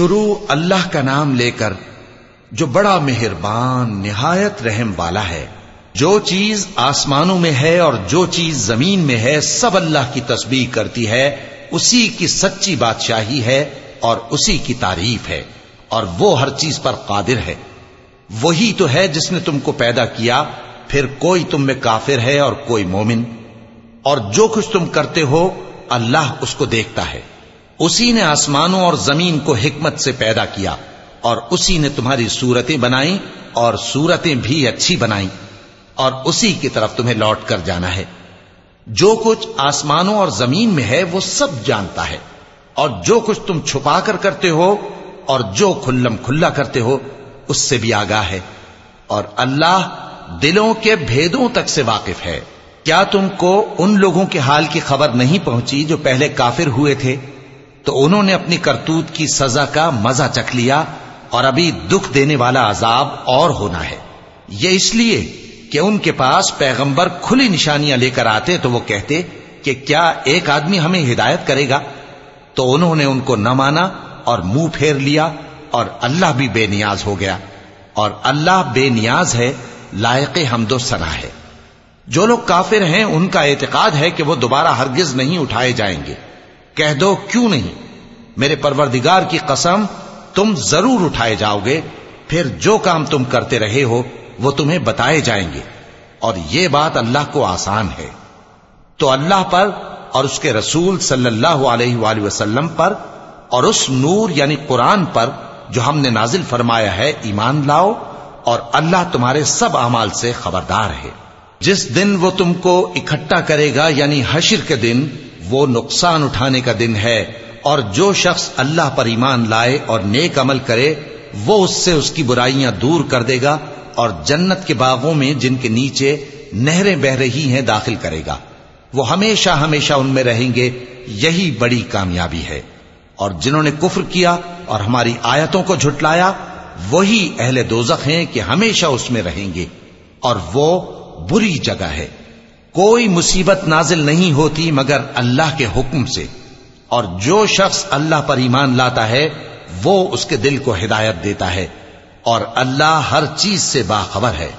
شروع اللہ کا نام لے کر جو بڑا مہربان، نہایت رحم والا ہے۔ جو چیز آسمانوں میں ہے اور جو چیز زمین میں ہے، سب اللہ کی تسبیح کرتی ہے۔ اسی کی سچی بادشاہی ہے اور اسی کی تعریف ہے۔ اور وہ ہر چیز پر قادر ہے۔ وہی تو ہے جس نے تم کو پیدا کیا۔ پھر کوئی تم میں کافر ہے اور کوئی مومن۔ اور جو کچھ تم کرتے ہو، اللہ اس کو دیکھتا ہے۔ اسی نے آسمانوں اور زمین کو حکمت سے پیدا کیا اور اسی نے تمہاری صورتیں بنائی اور صورتیں بھی اچھی بنائی اور اسی کی طرف تمہیں لوٹ کر جانا ہے۔ جو کچھ آسمانوں اور زمین میں ہے وہ سب جانتا ہے اور جو کچھ تم چھپا کر کرتے ہو اور جو کھلم کھلا کرتے ہو، اس سے بھی آگاہ ہے اور اللہ دلوں کے بھیدوں تک سے واقف ہے۔ کیا تم کو ان لوگوں کے حال کی خبر نہیں پہنچی جو پہلے کافر ہوئے تھے؟ تو انہوں نے اپنی کرتوت کی سزا کا مزہ چکھ لیا اور ابھی دکھ دینے والا عذاب اور ہونا ہے۔ یہ اس لیے کہ ان کے پاس پیغمبر کھلی نشانیاں لے کر آتے تو وہ کہتے کہ کیا ایک آدمی ہمیں ہدایت کرے گا؟ تو انہوں نے ان کو نہ مانا اور منہ پھیر لیا اور اللہ بھی بے نیاز ہو گیا۔ اور اللہ بے نیاز ہے، لائق حمد و سنا ہے۔ جو لوگ کافر ہیں، ان کا اعتقاد ہے کہ وہ دوبارہ ہرگز نہیں اٹھائے جائیں گے۔ کہہ دو، کیوں نہیں؟ میرے پروردگار کی قسم، تم ضرور اٹھائے جاؤ گے، پھر جو کام تم کرتے رہے ہو، وہ تمہیں بتائے جائیں گے۔ اور یہ بات اللہ کو آسان ہے۔ تو اللہ پر اور اس کے رسول صلی اللہ علیہ وآلہ وسلم پر اور اس نور یعنی قرآن پر جو ہم نے نازل فرمایا ہے، ایمان لاؤ اور اللہ تمہارے سب اعمال سے خبردار ہے۔ جس دن وہ تم کو اکٹھا کرے گا یعنی حشر کے دن وہ نقصان اٹھانے کا دن ہے اور جو شخص اللہ پر ایمان لائے اور نیک عمل کرے، وہ اس سے اس کی برائیاں دور کر دے گا اور جنت کے باغوں میں جن کے نیچے نہریں بہ رہی ہیں داخل کرے گا۔ وہ ہمیشہ ہمیشہ ان میں رہیں گے، یہی بڑی کامیابی ہے۔ اور جنہوں نے کفر کیا اور ہماری آیتوں کو جھٹلایا، وہی اہل دوزخ ہیں کہ ہمیشہ اس میں رہیں گے اور وہ بری جگہ ہے۔ کوئی مصیبت نازل نہیں ہوتی مگر اللہ کے حکم سے۔ اور جو شخص اللہ پر ایمان لاتا ہے، وہ اس کے دل کو ہدایت دیتا ہے۔ اور اللہ ہر چیز سے باخبر ہے۔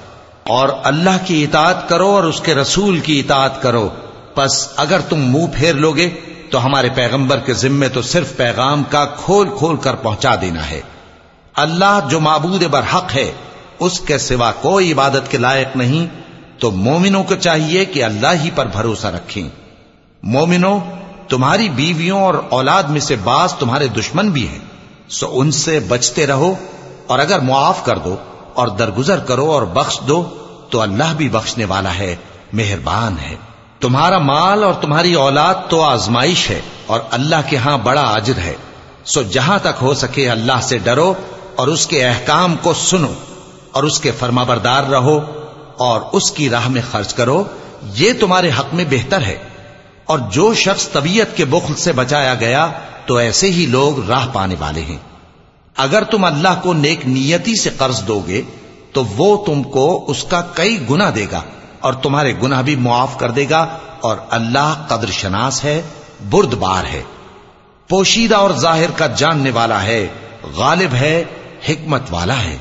اور اللہ کی اطاعت کرو اور اس کے رسول کی اطاعت کرو۔ پس اگر تم منہ پھیر لوگے، تو ہمارے پیغمبر کے ذمے تو صرف پیغام کا کھول کھول کر پہنچا دینا ہے۔ اللہ جو معبود برحق ہے، اس کے سوا کوئی عبادت کے لائق نہیں۔ تو مومنوں کو چاہیے کہ اللہ ہی پر بھروسہ رکھیں۔ مومنوں، تمہاری بیویوں اور اولاد میں سے بعض تمہارے دشمن بھی ہیں۔ سو ان سے بچتے رہو اور اگر معاف کر دو اور درگزر کرو اور بخش دو تو اللہ بھی بخشنے والا ہے، مہربان ہے۔ تمہارا مال اور تمہاری اولاد تو آزمائش ہے اور اللہ کے ہاں بڑا اجر ہے۔ سو جہاں تک ہو سکے اللہ سے ڈرو اور اس کے احکام کو سنو اور اس کے فرما بردار رہو۔ اور اس کی راہ میں خرچ کرو، یہ تمہارے حق میں بہتر ہے۔ اور جو شخص طبیعت کے بخل سے بچایا گیا، تو ایسے ہی لوگ راہ پانے والے ہیں۔ اگر تم اللہ کو نیک نیتی سے قرض دو گے، تو وہ تم کو اس کا کئی گنا دے گا، اور تمہارے گنا بھی معاف کر دے گا، اور اللہ قدر شناس ہے برد بار ہے۔ پوشیدہ اور ظاہر کا جاننے والا ہے، غالب ہے، حکمت والا ہے۔